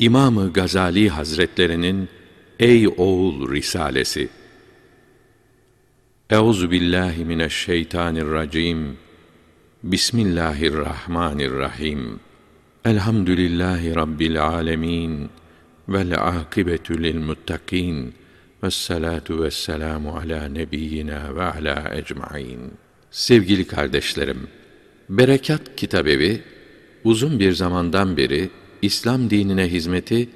İmamı Gazali Hazretlerinin Ey oğul risalesi. Euzu billahi mineşşeytanirracim. Bismillahirrahmanirrahim. Elhamdülillahi rabbil alamin vel akibetü lil muttakin Vessalatu vesselamu ala nebiyyina ve ala ecmaîn. Sevgili kardeşlerim, Berekat Kitabevi uzun bir zamandan beri İslam dinine hizmeti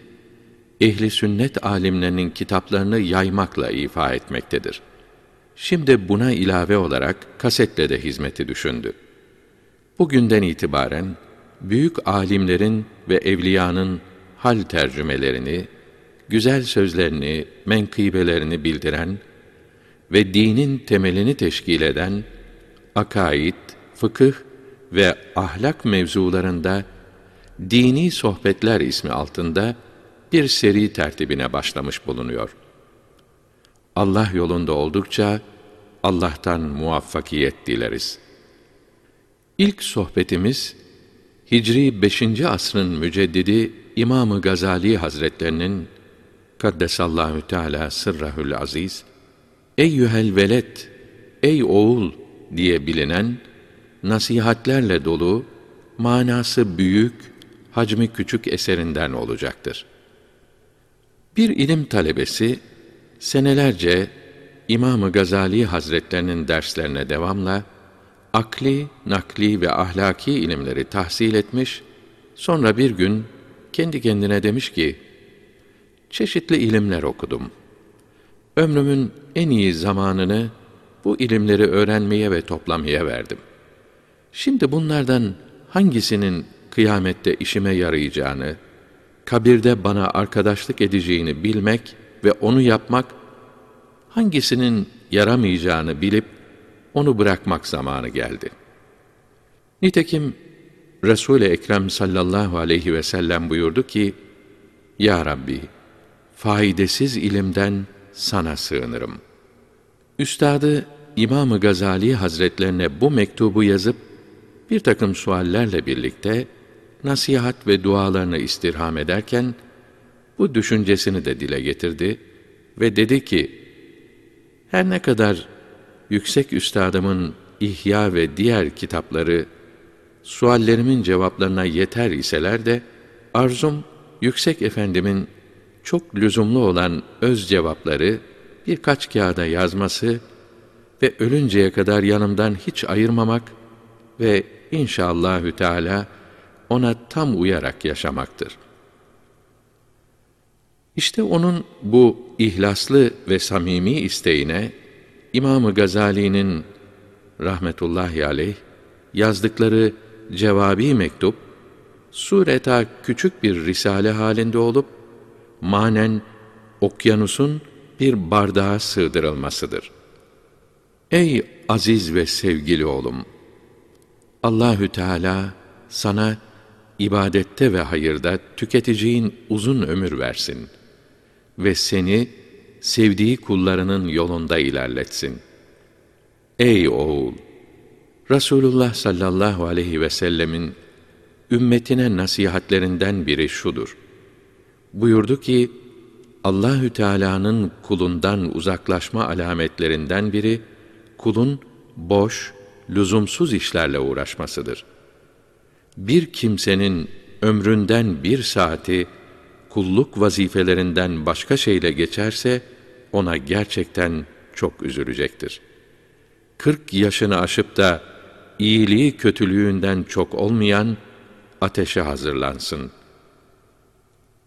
ehli sünnet alimlerinin kitaplarını yaymakla ifa etmektedir. Şimdi buna ilave olarak kasetle de hizmeti düşündü. Bugünden itibaren büyük alimlerin ve evliyanın hal tercümelerini, güzel sözlerini, menkıbelerini bildiren ve dinin temelini teşkil eden akaid, fıkıh ve ahlak mevzularında Dini Sohbetler ismi altında bir seri tertibine başlamış bulunuyor. Allah yolunda oldukça Allah'tan muvaffakiyet dileriz. İlk sohbetimiz Hicri 5. asrın müceddidi İmam Gazali Hazretlerinin Kaddesallahu Teala sırrahül aziz Eyyühel velet ey oğul diye bilinen nasihatlerle dolu manası büyük hacmi küçük eserinden olacaktır. Bir ilim talebesi senelerce İmam Gazali Hazretlerinin derslerine devamla akli, nakli ve ahlaki ilimleri tahsil etmiş, sonra bir gün kendi kendine demiş ki, çeşitli ilimler okudum. Ömrümün en iyi zamanını bu ilimleri öğrenmeye ve toplamaya verdim. Şimdi bunlardan hangisinin kıyamette işime yarayacağını, kabirde bana arkadaşlık edeceğini bilmek ve onu yapmak, hangisinin yaramayacağını bilip onu bırakmak zamanı geldi. Nitekim Resul-i Ekrem sallallahu aleyhi ve sellem buyurdu ki, Ya Rabbi, faydasız ilimden sana sığınırım. Üstadı İmam Gazali Hazretlerine bu mektubu yazıp bir takım suallerle birlikte nasihat ve dualarını istirham ederken bu düşüncesini de dile getirdi ve dedi ki her ne kadar yüksek üstadımın İhya ve diğer kitapları suallerimin cevaplarına yeter iseler de arzum yüksek efendimin çok lüzumlu olan öz cevapları birkaç kağıda yazması ve ölünceye kadar yanımdan hiç ayırmamak ve inşallahü teala ona tam uyarak yaşamaktır. İşte onun bu ihlaslı ve samimi isteğine İmam Gazali'nin rahmetullahi aleyh yazdıkları cevabi mektup sureta küçük bir risale halinde olup manen okyanusun bir bardağa sığdırılmasıdır. Ey aziz ve sevgili oğlum! Allahü Teala sana ibadette ve hayırda tüketeceğin uzun ömür versin ve seni sevdiği kullarının yolunda ilerletsin. Ey oğul! Rasulullah sallallahu aleyhi ve sellemin ümmetine nasihatlerinden biri şudur. Buyurdu ki, Allahü Teala'nın kulundan uzaklaşma alametlerinden biri kulun boş, lüzumsuz işlerle uğraşmasıdır. Bir kimsenin ömründen bir saati kulluk vazifelerinden başka şeyle geçerse ona gerçekten çok üzülecektir. Kırk yaşını aşıp da iyiliği kötülüğünden çok olmayan ateşe hazırlansın.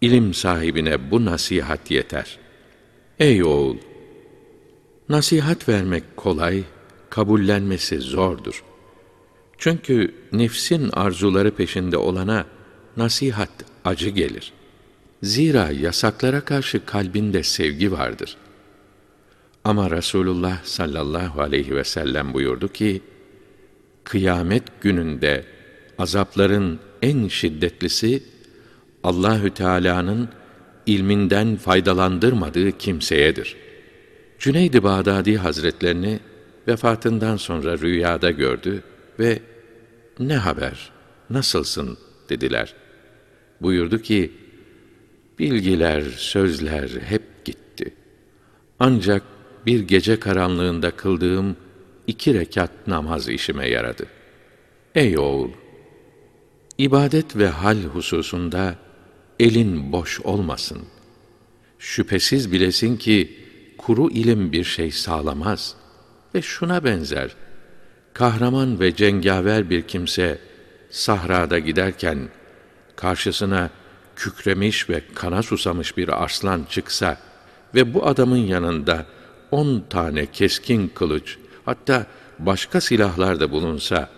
İlim sahibine bu nasihat yeter. Ey oğul! Nasihat vermek kolay, kabullenmesi zordur. Çünkü nefsin arzuları peşinde olana nasihat acı gelir. Zira yasaklara karşı kalbinde sevgi vardır. Ama Resulullah sallallahu aleyhi ve sellem buyurdu ki, kıyamet gününde azapların en şiddetlisi Allahü Teala'nın ilminden faydalandırmadığı kimseyedir. Cüneyd-i Bağdadi Hazretlerini vefatından sonra rüyada gördü ve ne haber, nasılsın dediler. Buyurdu ki, Bilgiler, sözler hep gitti. Ancak bir gece karanlığında kıldığım iki rekat namaz işime yaradı. Ey oğul! İbadet ve hal hususunda elin boş olmasın. Şüphesiz bilesin ki kuru ilim bir şey sağlamaz ve şuna benzer. Kahraman ve cengaver bir kimse sahrada giderken karşısına kükremiş ve kana susamış bir arslan çıksa ve bu adamın yanında on tane keskin kılıç, hatta başka silahlar da bulunsa,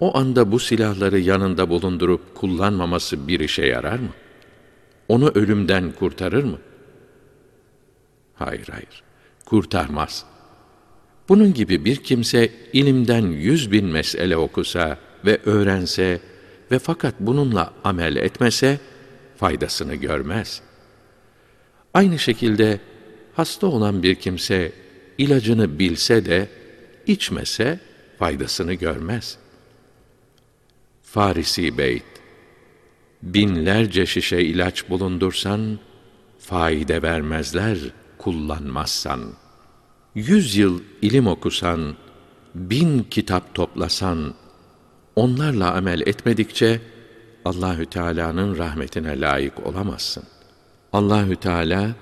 o anda bu silahları yanında bulundurup kullanmaması bir işe yarar mı? Onu ölümden kurtarır mı? Hayır, hayır, kurtarmaz. Bunun gibi bir kimse ilimden yüz bin mesele okusa ve öğrense ve fakat bununla amel etmese, faydasını görmez. Aynı şekilde hasta olan bir kimse ilacını bilse de içmese faydasını görmez. Farisi Beyt Binlerce şişe ilaç bulundursan, faide vermezler kullanmazsan. Yüz yıl ilim okusan, bin kitap toplasan, onlarla amel etmedikçe, Allahü Teala'nın rahmetine layık olamazsın. Allahü Teala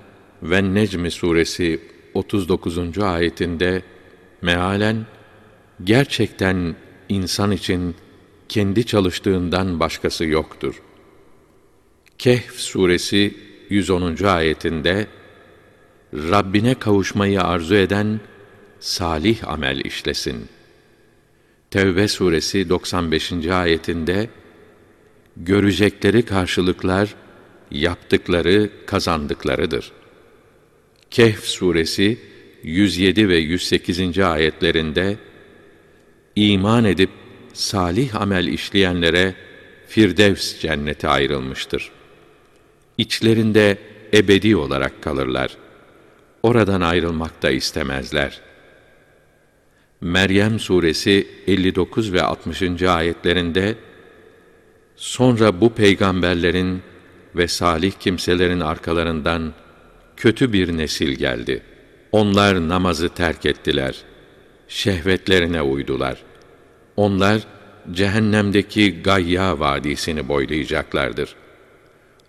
ve Necm suresi 39. ayetinde mealen gerçekten insan için kendi çalıştığından başkası yoktur. Kehf suresi 110. ayetinde Rabbine kavuşmayı arzu eden salih amel işlesin. Tevbe suresi 95. ayetinde görecekleri karşılıklar yaptıkları kazandıklarıdır. Kehf suresi 107 ve 108. ayetlerinde iman edip salih amel işleyenlere Firdevs cenneti ayrılmıştır. İçlerinde ebedi olarak kalırlar. Oradan ayrılmak da istemezler. Meryem suresi 59 ve 60. ayetlerinde Sonra bu peygamberlerin ve salih kimselerin arkalarından kötü bir nesil geldi. Onlar namazı terk ettiler. Şehvetlerine uydular. Onlar cehennemdeki Gayya vadisini boylayacaklardır.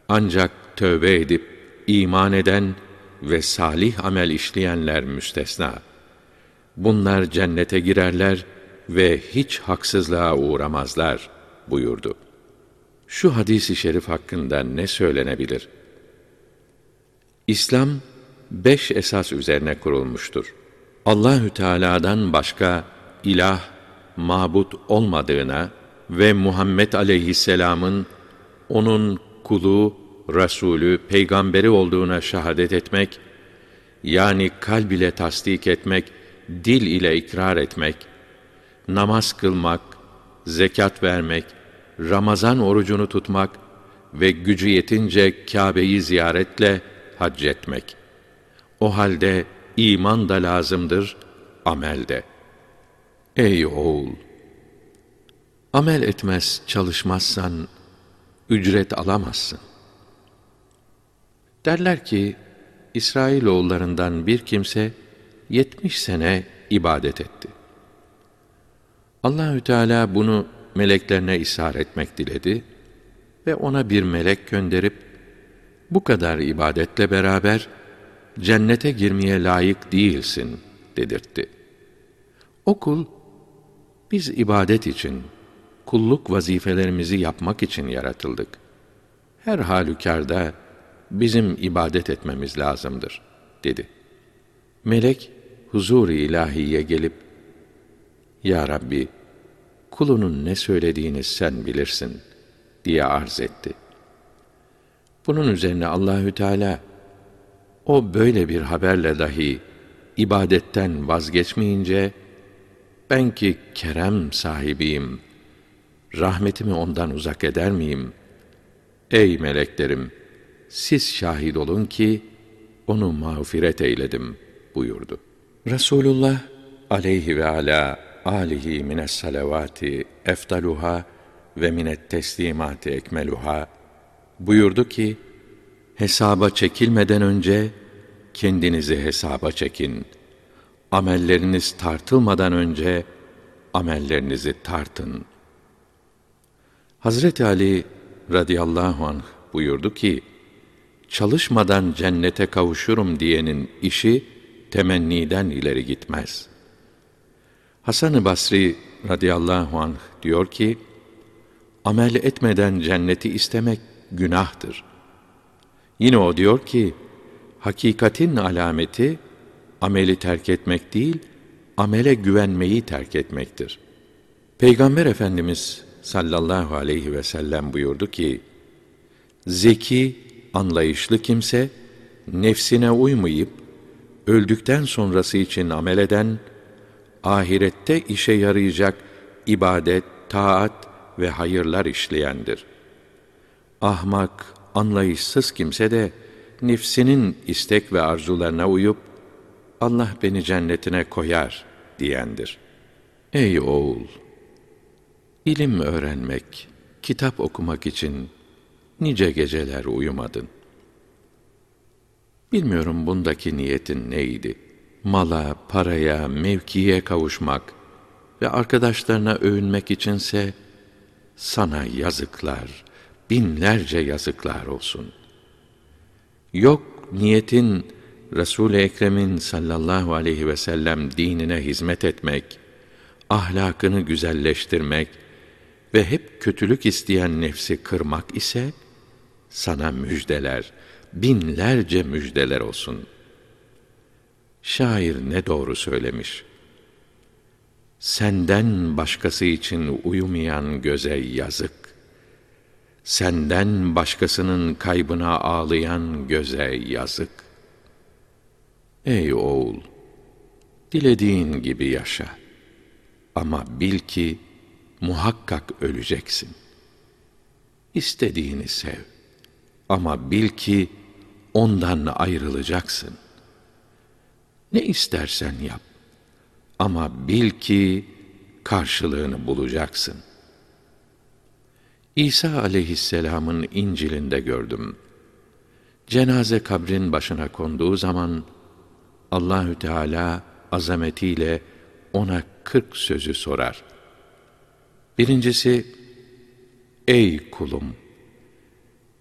Ancak tövbe edip iman eden ve salih amel işleyenler müstesna. Bunlar cennete girerler ve hiç haksızlığa uğramazlar buyurdu. Şu hadisi şerif hakkında ne söylenebilir? İslam beş esas üzerine kurulmuştur. Allahü Teala'dan başka ilah, mabut olmadığına ve Muhammed aleyhisselamın onun kulu, Resulü, peygamberi olduğuna şahadet etmek, yani kalb ile tasdik etmek, dil ile ikrar etmek, namaz kılmak, zekat vermek, Ramazan orucunu tutmak ve gücü yetince Kâbe'yi ziyaretle hac etmek. O halde iman da lazımdır, amel de. Ey oğul! Amel etmez, çalışmazsan ücret alamazsın. Derler ki, İsrailoğullarından bir kimse yetmiş sene ibadet etti. Allahü Teala bunu meleklerine ishar etmek diledi ve ona bir melek gönderip bu kadar ibadetle beraber cennete girmeye layık değilsin dedirtti. O kul biz ibadet için, kulluk vazifelerimizi yapmak için yaratıldık. Her halükarda bizim ibadet etmemiz lazımdır dedi. Melek huzur-i ilahiye gelip Ya Rabbi kulunun ne söylediğini sen bilirsin diye arz etti. Bunun üzerine Allahü Teala o böyle bir haberle dahi ibadetten vazgeçmeyince ben ki kerem sahibiyim. Rahmetimi ondan uzak eder miyim? Ey meleklerim, siz şahit olun ki onu mağfiret eyledim buyurdu. Resulullah aleyhi ve ala alihi mines salavati eftaluha ve minet teslimati ekmeluha buyurdu ki hesaba çekilmeden önce kendinizi hesaba çekin. Amelleriniz tartılmadan önce amellerinizi tartın. Hazreti Ali radıyallahu anh buyurdu ki, çalışmadan cennete kavuşurum diyenin işi temenniden ileri gitmez. Hasan-ı Basri radıyallahu anh diyor ki, amel etmeden cenneti istemek günahtır. Yine o diyor ki, hakikatin alameti ameli terk etmek değil, amele güvenmeyi terk etmektir. Peygamber Efendimiz sallallahu aleyhi ve sellem buyurdu ki, zeki, anlayışlı kimse, nefsine uymayıp, öldükten sonrası için amel eden, ahirette işe yarayacak ibadet, taat ve hayırlar işleyendir. Ahmak, anlayışsız kimse de, nefsinin istek ve arzularına uyup, Allah beni cennetine koyar diyendir. Ey oğul! İlim öğrenmek, kitap okumak için nice geceler uyumadın. Bilmiyorum bundaki niyetin neydi? Mala, paraya, mevkiye kavuşmak ve arkadaşlarına övünmek içinse sana yazıklar, binlerce yazıklar olsun. Yok niyetin Resul-i Ekrem'in sallallahu aleyhi ve sellem dinine hizmet etmek, ahlakını güzelleştirmek ve hep kötülük isteyen nefsi kırmak ise sana müjdeler, binlerce müjdeler olsun. Şair ne doğru söylemiş. Senden başkası için uyumayan göze yazık. Senden başkasının kaybına ağlayan göze yazık. Ey oğul! Dilediğin gibi yaşa. Ama bil ki muhakkak öleceksin. İstediğini sev. Ama bil ki ondan ayrılacaksın. Ne istersen yap. Ama bil ki karşılığını bulacaksın. İsa aleyhisselamın İncil'inde gördüm. Cenaze kabrin başına konduğu zaman Allahü Teala azametiyle ona kırk sözü sorar. Birincisi, ey kulum,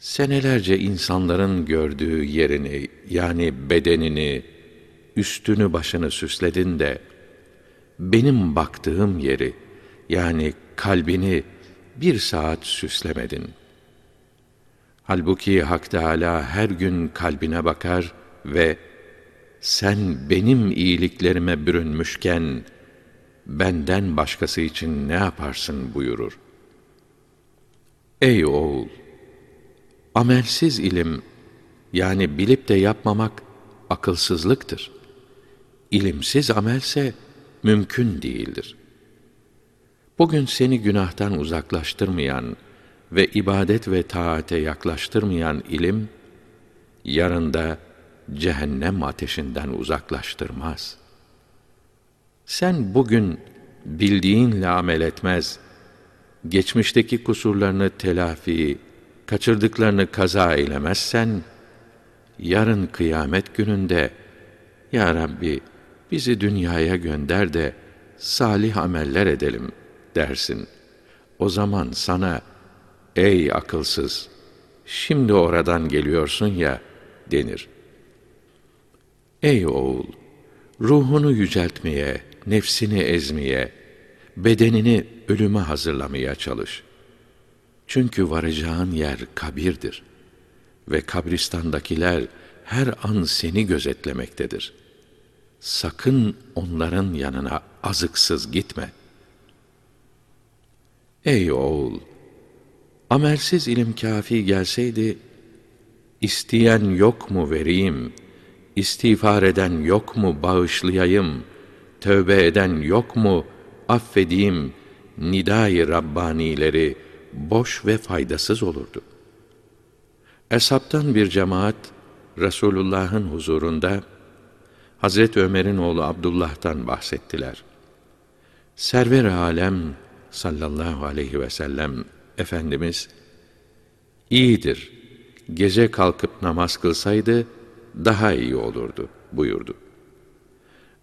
senelerce insanların gördüğü yerini, yani bedenini, üstünü başını süsledin de, benim baktığım yeri, yani kalbini bir saat süslemedin. Halbuki Hak Teâlâ her gün kalbine bakar ve sen benim iyiliklerime bürünmüşken, benden başkası için ne yaparsın buyurur. Ey oğul! Amelsiz ilim, yani bilip de yapmamak, akılsızlıktır. İlimsiz amelse, mümkün değildir. Bugün seni günahtan uzaklaştırmayan ve ibadet ve taate yaklaştırmayan ilim, yarında cehennem ateşinden uzaklaştırmaz. Sen bugün bildiğinle amel etmez, geçmişteki kusurlarını telafi, kaçırdıklarını kaza eylemezsen, yarın kıyamet gününde, Ya Rabbi bizi dünyaya gönder de salih ameller edelim dersin. O zaman sana, ey akılsız, şimdi oradan geliyorsun ya, denir.'' Ey oğul! Ruhunu yüceltmeye, nefsini ezmeye, bedenini ölüme hazırlamaya çalış. Çünkü varacağın yer kabirdir ve kabristandakiler her an seni gözetlemektedir. Sakın onların yanına azıksız gitme. Ey oğul! Amelsiz ilim kafi gelseydi, isteyen yok mu vereyim, İstiğfar eden yok mu bağışlayayım, tövbe eden yok mu affedeyim, nidai Rabbanileri boş ve faydasız olurdu. Eshabtan bir cemaat Resulullah'ın huzurunda Hazret Ömer'in oğlu Abdullah'tan bahsettiler. Server alem sallallahu aleyhi ve sellem efendimiz iyidir. gece kalkıp namaz kılsaydı daha iyi olurdu buyurdu.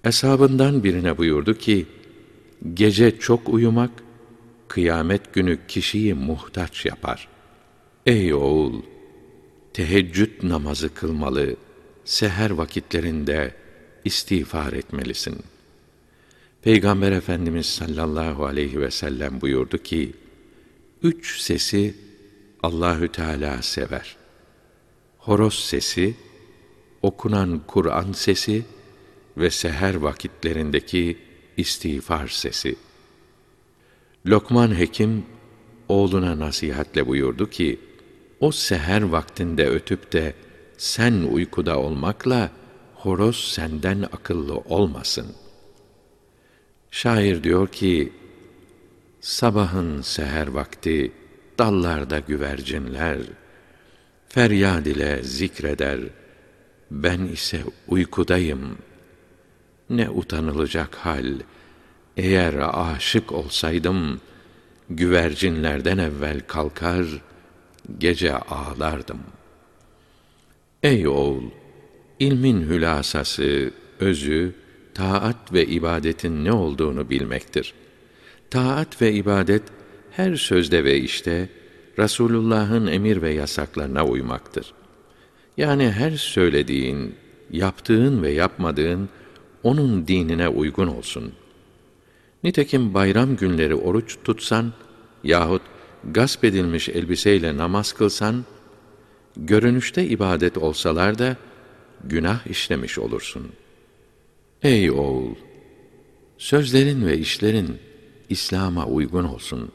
Eshabından birine buyurdu ki, gece çok uyumak, kıyamet günü kişiyi muhtaç yapar. Ey oğul! Teheccüd namazı kılmalı, seher vakitlerinde istiğfar etmelisin. Peygamber Efendimiz sallallahu aleyhi ve sellem buyurdu ki, üç sesi Allahü Teala sever. Horoz sesi, okunan Kur'an sesi ve seher vakitlerindeki istiğfar sesi. Lokman Hekim oğluna nasihatle buyurdu ki, o seher vaktinde ötüp de sen uykuda olmakla horoz senden akıllı olmasın. Şair diyor ki, sabahın seher vakti dallarda güvercinler feryad ile zikreder. Ben ise uykudayım. Ne utanılacak hal. Eğer aşık olsaydım güvercinlerden evvel kalkar gece ağlardım. Ey oğul, ilmin hülasası, özü, taat ve ibadetin ne olduğunu bilmektir. Taat ve ibadet her sözde ve işte Rasulullah'ın emir ve yasaklarına uymaktır. Yani her söylediğin, yaptığın ve yapmadığın onun dinine uygun olsun. Nitekim bayram günleri oruç tutsan yahut gasp edilmiş elbiseyle namaz kılsan, görünüşte ibadet olsalar da günah işlemiş olursun. Ey oğul! Sözlerin ve işlerin İslam'a uygun olsun.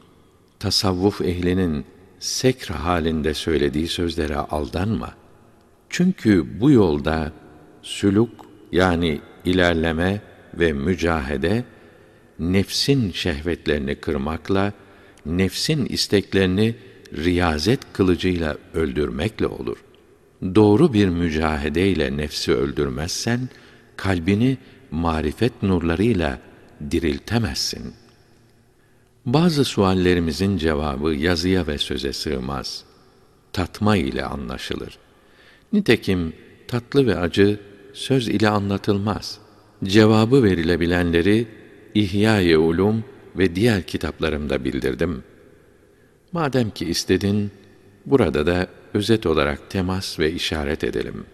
Tasavvuf ehlinin sekr halinde söylediği sözlere aldanma. Çünkü bu yolda sülük yani ilerleme ve mücahede nefsin şehvetlerini kırmakla nefsin isteklerini riyazet kılıcıyla öldürmekle olur. Doğru bir mücahedeyle nefsi öldürmezsen kalbini marifet nurlarıyla diriltemezsin.'' Bazı suallerimizin cevabı yazıya ve söze sığmaz. Tatma ile anlaşılır. Nitekim tatlı ve acı söz ile anlatılmaz. Cevabı verilebilenleri İhya-i Ulum ve diğer kitaplarımda bildirdim. Madem ki istedin, burada da özet olarak temas ve işaret edelim.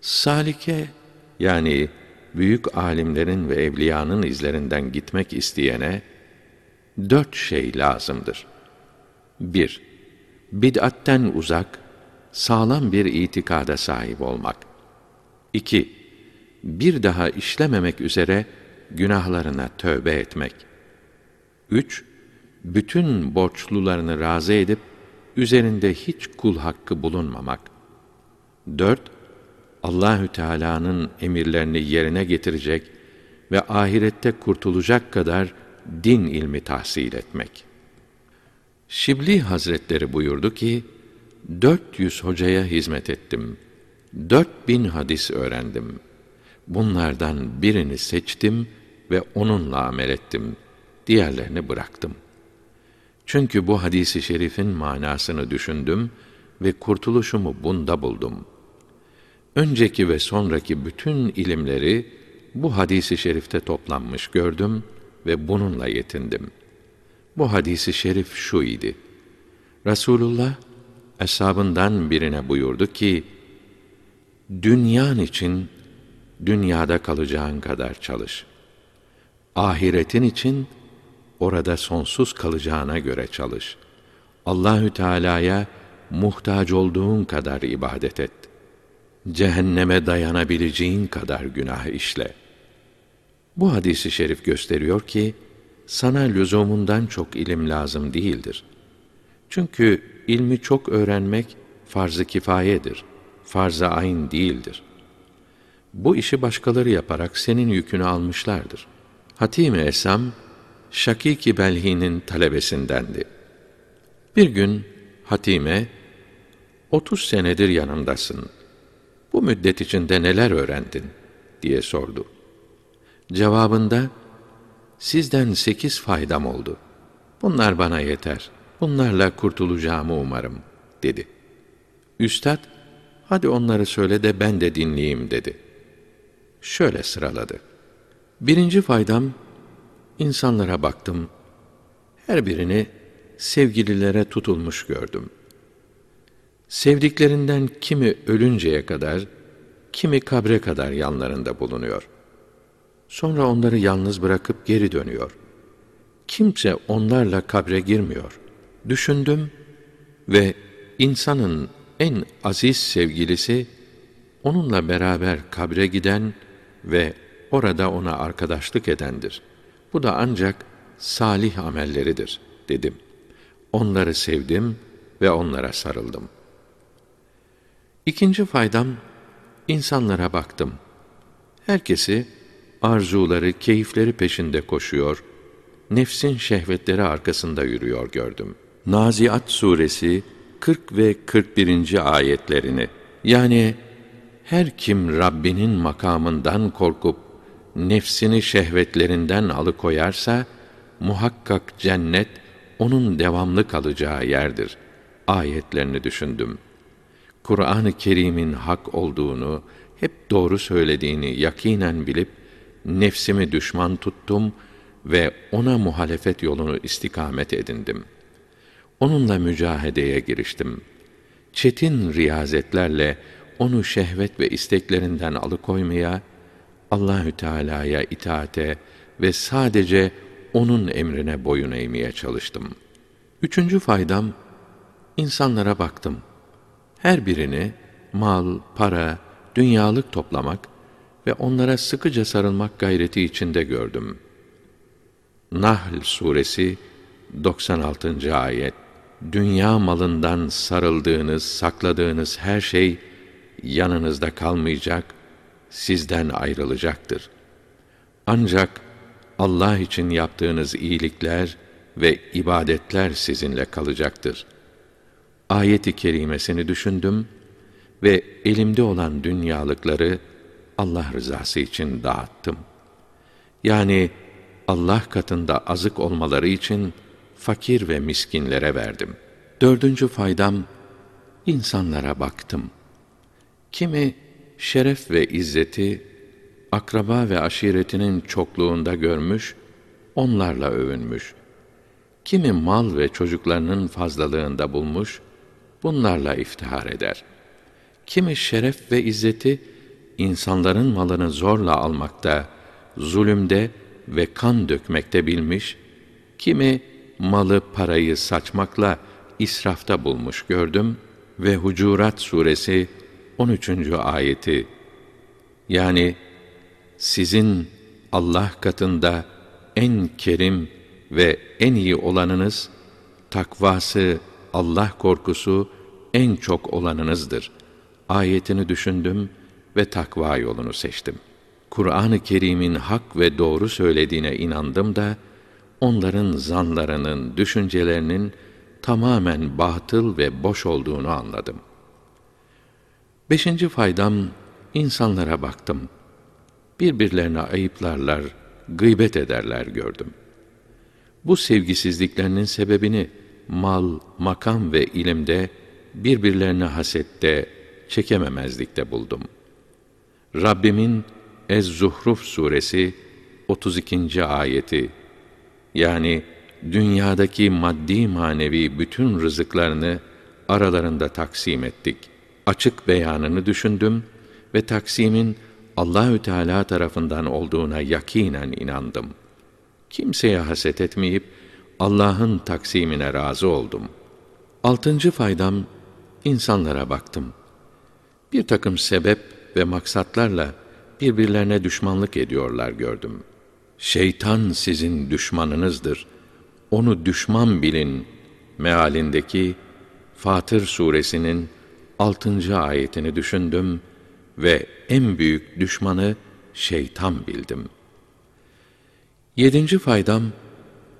Salike yani büyük alimlerin ve evliyanın izlerinden gitmek isteyene dört şey lazımdır. 1. Bid'atten uzak, sağlam bir itikada sahip olmak. 2. Bir daha işlememek üzere günahlarına tövbe etmek. 3. Bütün borçlularını razı edip üzerinde hiç kul hakkı bulunmamak. 4. Allahü Teala'nın emirlerini yerine getirecek ve ahirette kurtulacak kadar din ilmi tahsil etmek. Şibli Hazretleri buyurdu ki, 400 hocaya hizmet ettim. 4000 hadis öğrendim. Bunlardan birini seçtim ve onunla amel ettim. Diğerlerini bıraktım. Çünkü bu hadisi şerifin manasını düşündüm ve kurtuluşumu bunda buldum. Önceki ve sonraki bütün ilimleri bu hadisi şerifte toplanmış gördüm ve bununla yetindim. Bu hadisi şerif şu idi. Resulullah eshabından birine buyurdu ki, Dünyan için dünyada kalacağın kadar çalış. Ahiretin için orada sonsuz kalacağına göre çalış. Allahü Teala'ya muhtaç olduğun kadar ibadet et. Cehenneme dayanabileceğin kadar günah işle.'' Bu hadisi şerif gösteriyor ki sana lüzumundan çok ilim lazım değildir. Çünkü ilmi çok öğrenmek farz-ı kifayedir. Farz-ı ayn değildir. Bu işi başkaları yaparak senin yükünü almışlardır. Hatim-i Esam, Şakiki Belhi'nin talebesindendi. Bir gün Hatime, otuz senedir yanındasın. Bu müddet içinde neler öğrendin? diye sordu. Cevabında, sizden sekiz faydam oldu. Bunlar bana yeter. Bunlarla kurtulacağımı umarım, dedi. Üstad, hadi onları söyle de ben de dinleyeyim dedi. Şöyle sıraladı. Birinci faydam, insanlara baktım. Her birini sevgililere tutulmuş gördüm. Sevdiklerinden kimi ölünceye kadar, kimi kabre kadar yanlarında bulunuyor. Sonra onları yalnız bırakıp geri dönüyor. Kimse onlarla kabre girmiyor. Düşündüm ve insanın en aziz sevgilisi onunla beraber kabre giden ve orada ona arkadaşlık edendir. Bu da ancak salih amelleridir dedim. Onları sevdim ve onlara sarıldım. İkinci faydam insanlara baktım. Herkesi arzuları, keyifleri peşinde koşuyor, nefsin şehvetleri arkasında yürüyor gördüm. Naziat suresi 40 ve 41. ayetlerini yani her kim Rabbinin makamından korkup nefsini şehvetlerinden alıkoyarsa muhakkak cennet onun devamlı kalacağı yerdir. Ayetlerini düşündüm. Kur'an-ı Kerim'in hak olduğunu, hep doğru söylediğini yakinen bilip nefsimi düşman tuttum ve ona muhalefet yolunu istikamet edindim. Onunla mücahedeye giriştim. Çetin riyazetlerle onu şehvet ve isteklerinden alıkoymaya, Allahü Teala'ya itaate ve sadece onun emrine boyun eğmeye çalıştım. Üçüncü faydam, insanlara baktım. Her birini mal, para, dünyalık toplamak ve onlara sıkıca sarılmak gayreti içinde gördüm. Nahl suresi 96. ayet Dünya malından sarıldığınız, sakladığınız her şey yanınızda kalmayacak, sizden ayrılacaktır. Ancak Allah için yaptığınız iyilikler ve ibadetler sizinle kalacaktır. Ayeti kerimesini düşündüm ve elimde olan dünyalıkları Allah rızası için dağıttım. Yani Allah katında azık olmaları için fakir ve miskinlere verdim. Dördüncü faydam, insanlara baktım. Kimi şeref ve izzeti akraba ve aşiretinin çokluğunda görmüş, onlarla övünmüş. Kimi mal ve çocuklarının fazlalığında bulmuş, bunlarla iftihar eder. Kimi şeref ve izzeti insanların malını zorla almakta, zulümde ve kan dökmekte bilmiş, kimi malı parayı saçmakla israfta bulmuş gördüm ve Hucurat suresi 13. ayeti yani sizin Allah katında en kerim ve en iyi olanınız takvası, Allah korkusu en çok olanınızdır. Ayetini düşündüm ve takva yolunu seçtim. Kur'an-ı Kerim'in hak ve doğru söylediğine inandım da onların zanlarının, düşüncelerinin tamamen batıl ve boş olduğunu anladım. Beşinci faydam, insanlara baktım. Birbirlerine ayıplarlar, gıybet ederler gördüm. Bu sevgisizliklerinin sebebini mal, makam ve ilimde birbirlerine hasette, çekememezlikte buldum. Rabbimin Ez-Zuhruf suresi 32. ayeti yani dünyadaki maddi manevi bütün rızıklarını aralarında taksim ettik. Açık beyanını düşündüm ve taksimin Allahü Teala tarafından olduğuna yakinen inandım. Kimseye haset etmeyip Allah'ın taksimine razı oldum. Altıncı faydam insanlara baktım. Bir takım sebep ve maksatlarla birbirlerine düşmanlık ediyorlar gördüm. Şeytan sizin düşmanınızdır. Onu düşman bilin mealindeki Fatır suresinin altıncı ayetini düşündüm ve en büyük düşmanı şeytan bildim. Yedinci faydam,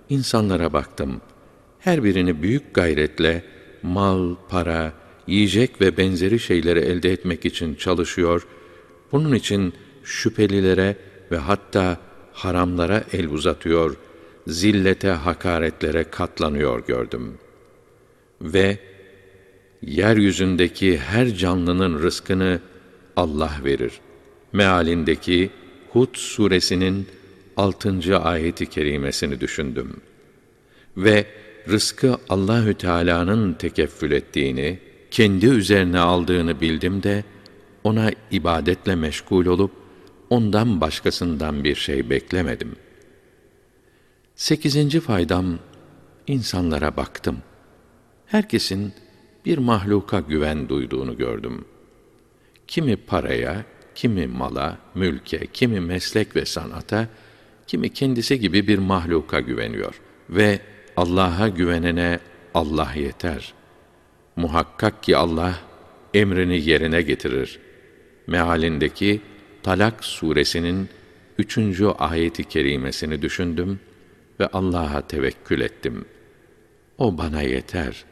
insanlara baktım. Her birini büyük gayretle mal, para, yiyecek ve benzeri şeyleri elde etmek için çalışıyor, bunun için şüphelilere ve hatta haramlara el uzatıyor, zillete, hakaretlere katlanıyor gördüm. Ve yeryüzündeki her canlının rızkını Allah verir. Mealindeki Hud suresinin 6. ayeti kerimesini düşündüm. Ve rızkı Allahü Teala'nın tekeffül ettiğini, kendi üzerine aldığını bildim de ona ibadetle meşgul olup ondan başkasından bir şey beklemedim. Sekizinci faydam insanlara baktım. Herkesin bir mahluka güven duyduğunu gördüm. Kimi paraya, kimi mala, mülke, kimi meslek ve sanata, kimi kendisi gibi bir mahluka güveniyor ve Allah'a güvenene Allah yeter. Muhakkak ki Allah emrini yerine getirir. Mealindeki Talak suresinin üçüncü ayeti kerimesini düşündüm ve Allah'a tevekkül ettim. O bana yeter.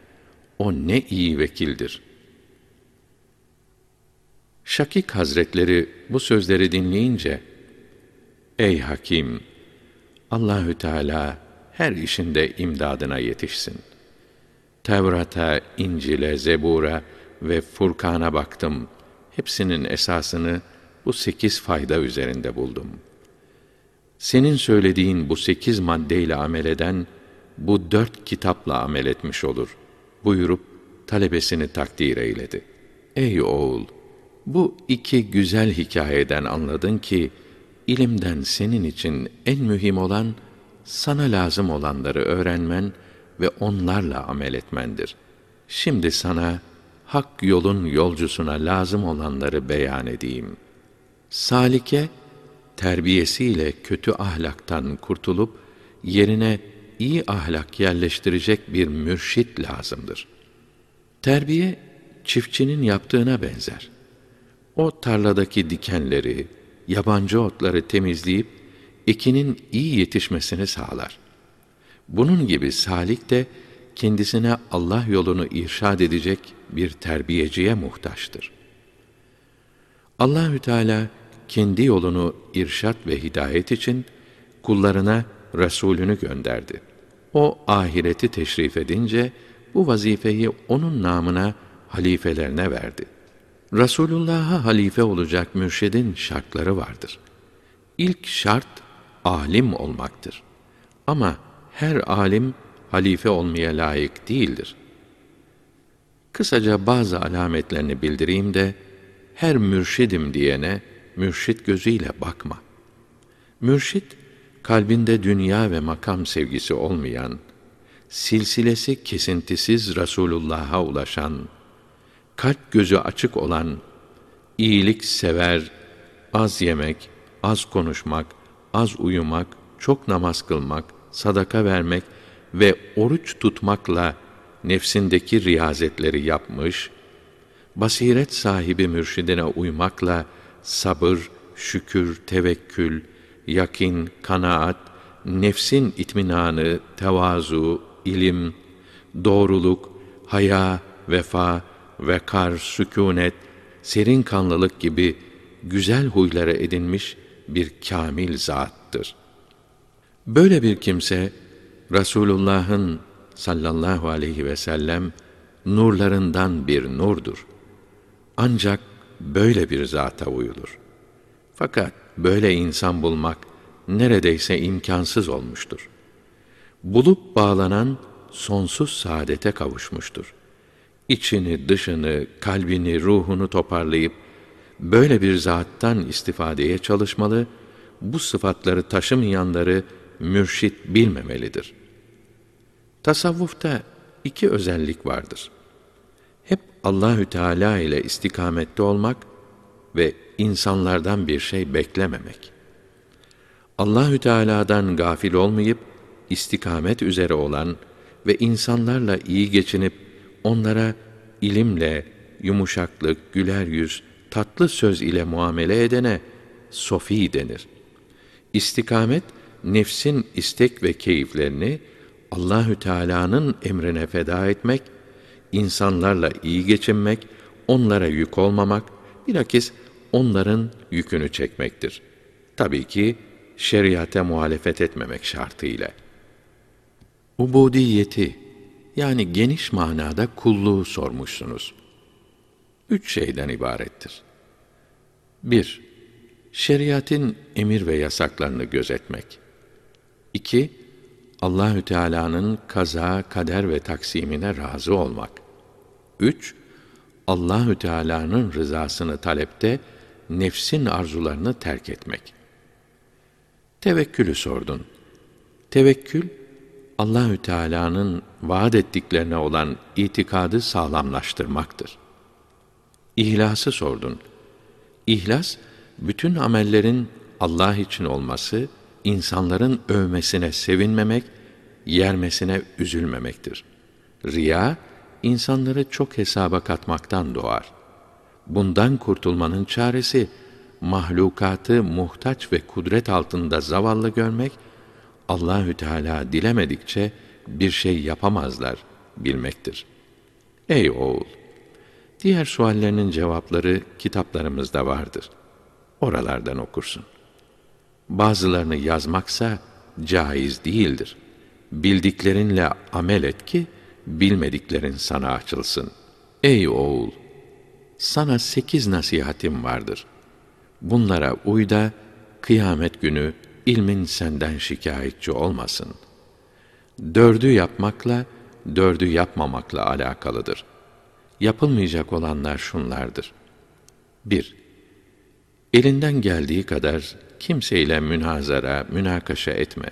O ne iyi vekildir. Şakik Hazretleri bu sözleri dinleyince, Ey Hakim! Allahü Teala her işinde imdadına yetişsin. Tevrat'a, İncil'e, Zebur'a ve Furkan'a baktım. Hepsinin esasını bu sekiz fayda üzerinde buldum. Senin söylediğin bu sekiz maddeyle amel eden, bu dört kitapla amel etmiş olur. Buyurup talebesini takdir eyledi. Ey oğul! Bu iki güzel hikayeden anladın ki, ilimden senin için en mühim olan, sana lazım olanları öğrenmen ve onlarla amel etmendir. Şimdi sana hak yolun yolcusuna lazım olanları beyan edeyim. Salike terbiyesiyle kötü ahlaktan kurtulup yerine iyi ahlak yerleştirecek bir mürşit lazımdır. Terbiye çiftçinin yaptığına benzer. O tarladaki dikenleri, yabancı otları temizleyip ekinin iyi yetişmesini sağlar. Bunun gibi salik de kendisine Allah yolunu irşad edecek bir terbiyeciye muhtaçtır. Allahü Teala kendi yolunu irşat ve hidayet için kullarına Resulünü gönderdi. O ahireti teşrif edince bu vazifeyi onun namına halifelerine verdi. Resulullah'a halife olacak mürşidin şartları vardır. İlk şart alim olmaktır. Ama her alim halife olmaya layık değildir. Kısaca bazı alametlerini bildireyim de her mürşidim diyene mürşit gözüyle bakma. Mürşit kalbinde dünya ve makam sevgisi olmayan, silsilesi kesintisiz Resulullah'a ulaşan, kalp gözü açık olan, iyilik sever, az yemek, az konuşmak, az uyumak, çok namaz kılmak, sadaka vermek ve oruç tutmakla nefsindeki riyazetleri yapmış, basiret sahibi mürşidine uymakla sabır, şükür, tevekkül, yakin, kanaat, nefsin itminanı, tevazu, ilim, doğruluk, haya, vefa, vekar, sükûnet, serin kanlılık gibi güzel huylara edinmiş bir kamil zattır. Böyle bir kimse Rasulullah'ın sallallahu aleyhi ve sellem nurlarından bir nurdur. Ancak böyle bir zata uyulur. Fakat böyle insan bulmak neredeyse imkansız olmuştur. Bulup bağlanan sonsuz saadete kavuşmuştur. İçini, dışını, kalbini, ruhunu toparlayıp böyle bir zattan istifadeye çalışmalı, bu sıfatları taşımayanları mürşit bilmemelidir. Tasavvufta iki özellik vardır. Hep Allahü Teala ile istikamette olmak ve insanlardan bir şey beklememek. Allahü Teala'dan gafil olmayıp istikamet üzere olan ve insanlarla iyi geçinip onlara ilimle, yumuşaklık, güler yüz, tatlı söz ile muamele edene sofi denir. İstikamet nefsin istek ve keyiflerini Allahü Teala'nın emrine feda etmek, insanlarla iyi geçinmek, onlara yük olmamak, bilakis onların yükünü çekmektir. Tabii ki şeriate muhalefet etmemek şartıyla. Ubudiyeti yani geniş manada kulluğu sormuşsunuz. Üç şeyden ibarettir. 1. Şeriatın emir ve yasaklarını gözetmek. 2. Allahü Teala'nın kaza, kader ve taksimine razı olmak. 3. Allahü Teala'nın rızasını talepte nefsin arzularını terk etmek. Tevekkülü sordun. Tevekkül Allahü Teala'nın vaad ettiklerine olan itikadı sağlamlaştırmaktır. İhlası sordun. İhlas bütün amellerin Allah için olması, insanların övmesine sevinmemek, yermesine üzülmemektir. Riya insanları çok hesaba katmaktan doğar. Bundan kurtulmanın çaresi mahlukatı muhtaç ve kudret altında zavallı görmek, Allahü Teala dilemedikçe bir şey yapamazlar bilmektir. Ey oğul, diğer suallerinin cevapları kitaplarımızda vardır. Oralardan okursun. Bazılarını yazmaksa caiz değildir. Bildiklerinle amel et ki bilmediklerin sana açılsın. Ey oğul, sana sekiz nasihatim vardır. Bunlara uy da kıyamet günü ilmin senden şikayetçi olmasın. Dördü yapmakla, dördü yapmamakla alakalıdır. Yapılmayacak olanlar şunlardır. 1. Elinden geldiği kadar kimseyle münazara, münakaşa etme.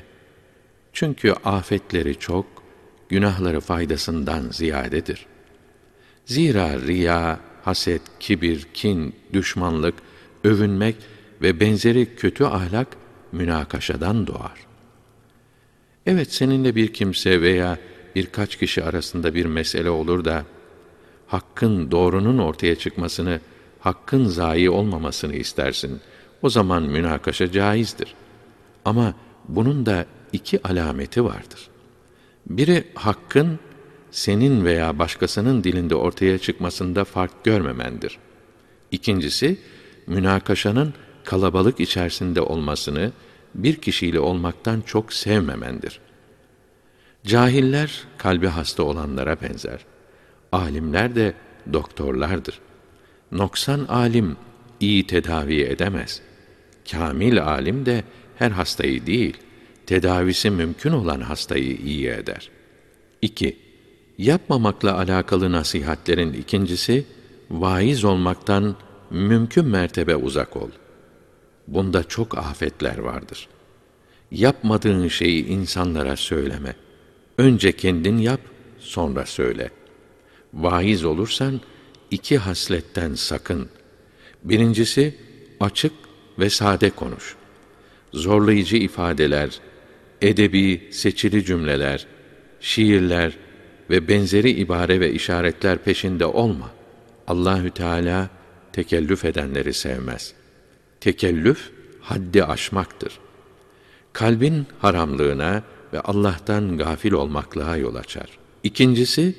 Çünkü afetleri çok, günahları faydasından ziyadedir. Zira riya, haset, kibir, kin, düşmanlık, övünmek ve benzeri kötü ahlak münakaşadan doğar. Evet seninle bir kimse veya birkaç kişi arasında bir mesele olur da hakkın doğrunun ortaya çıkmasını, hakkın zayi olmamasını istersin. O zaman münakaşa caizdir. Ama bunun da iki alameti vardır. Biri hakkın senin veya başkasının dilinde ortaya çıkmasında fark görmemendir. İkincisi münakaşanın kalabalık içerisinde olmasını bir kişiyle olmaktan çok sevmemendir. Cahiller kalbi hasta olanlara benzer. Alimler de doktorlardır. Noksan alim iyi tedavi edemez. Kamil alim de her hastayı değil, tedavisi mümkün olan hastayı iyi eder. 2. Yapmamakla alakalı nasihatlerin ikincisi, vaiz olmaktan mümkün mertebe uzak ol. Bunda çok afetler vardır. Yapmadığın şeyi insanlara söyleme. Önce kendin yap, sonra söyle. Vaiz olursan iki hasletten sakın. Birincisi açık ve sade konuş. Zorlayıcı ifadeler, edebi, seçili cümleler, şiirler ve benzeri ibare ve işaretler peşinde olma. Allahü Teala tekellüf edenleri sevmez. Tekellüf haddi aşmaktır. Kalbin haramlığına ve Allah'tan gafil olmaklığa yol açar. İkincisi,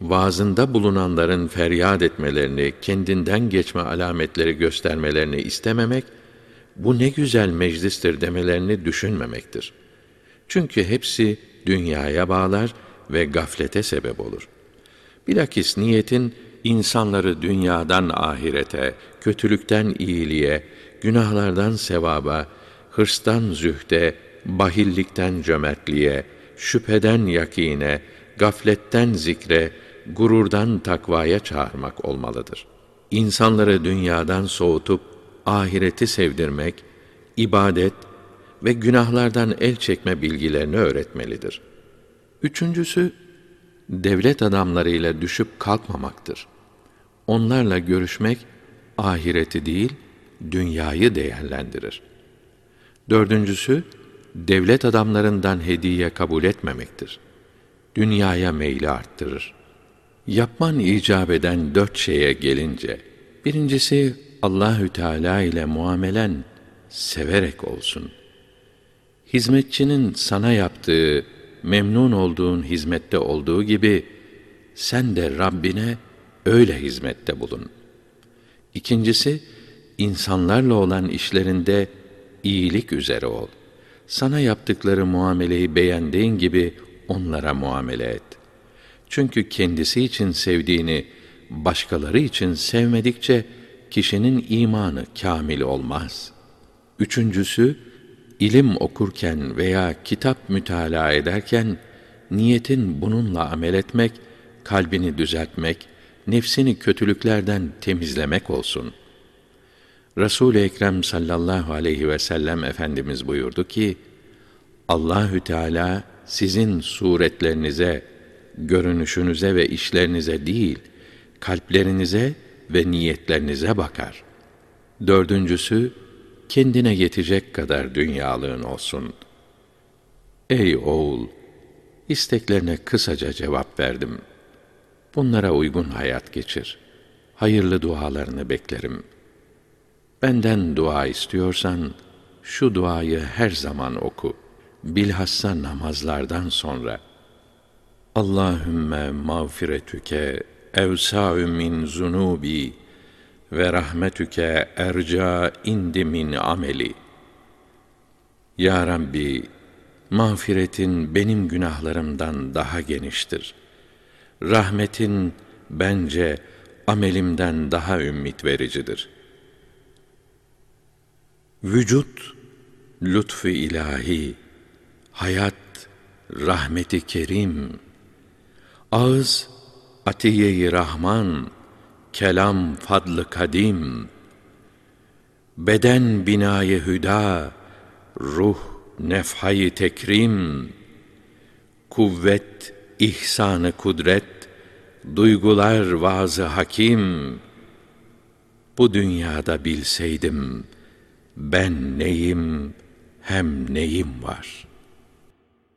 vaazında bulunanların feryat etmelerini, kendinden geçme alametleri göstermelerini istememek, bu ne güzel meclistir demelerini düşünmemektir. Çünkü hepsi dünyaya bağlar ve gaflete sebep olur. Bilakis niyetin insanları dünyadan ahirete, kötülükten iyiliğe, günahlardan sevaba, hırstan zühde, bahillikten cömertliğe, şüpheden yakine, gafletten zikre, gururdan takvaya çağırmak olmalıdır. İnsanları dünyadan soğutup ahireti sevdirmek, ibadet ve günahlardan el çekme bilgilerini öğretmelidir. Üçüncüsü, devlet adamlarıyla düşüp kalkmamaktır. Onlarla görüşmek, ahireti değil, dünyayı değerlendirir. Dördüncüsü, devlet adamlarından hediye kabul etmemektir. Dünyaya meyli arttırır. Yapman icap eden dört şeye gelince, birincisi Allahü Teala ile muamelen severek olsun. Hizmetçinin sana yaptığı, memnun olduğun hizmette olduğu gibi, sen de Rabbine öyle hizmette bulun. İkincisi, insanlarla olan işlerinde iyilik üzere ol. Sana yaptıkları muameleyi beğendiğin gibi onlara muamele et. Çünkü kendisi için sevdiğini başkaları için sevmedikçe kişinin imanı kamil olmaz. Üçüncüsü, ilim okurken veya kitap mütalaa ederken niyetin bununla amel etmek, kalbini düzeltmek, nefsini kötülüklerden temizlemek olsun. Resul-i Ekrem sallallahu aleyhi ve sellem efendimiz buyurdu ki: Allahü Teala sizin suretlerinize, görünüşünüze ve işlerinize değil, kalplerinize ve niyetlerinize bakar. Dördüncüsü, kendine yetecek kadar dünyalığın olsun. Ey oğul, isteklerine kısaca cevap verdim. Bunlara uygun hayat geçir. Hayırlı dualarını beklerim. Benden dua istiyorsan, şu duayı her zaman oku. Bilhassa namazlardan sonra. Allahümme mağfiretüke evsa'u min zunubi ve rahmetüke erca indi min ameli. Ya Rabbi, mağfiretin benim günahlarımdan daha geniştir. Rahmetin bence amelimden daha ümmit vericidir. Vücut lütfu ilahi, hayat rahmeti kerim, ağız atiye-i Rahman, kelam fadlı kadim, beden binayı hüda, ruh nefhayı tekrim, kuvvet ihsanı kudret, duygular vazı hakim. Bu dünyada bilseydim ben neyim hem neyim var.''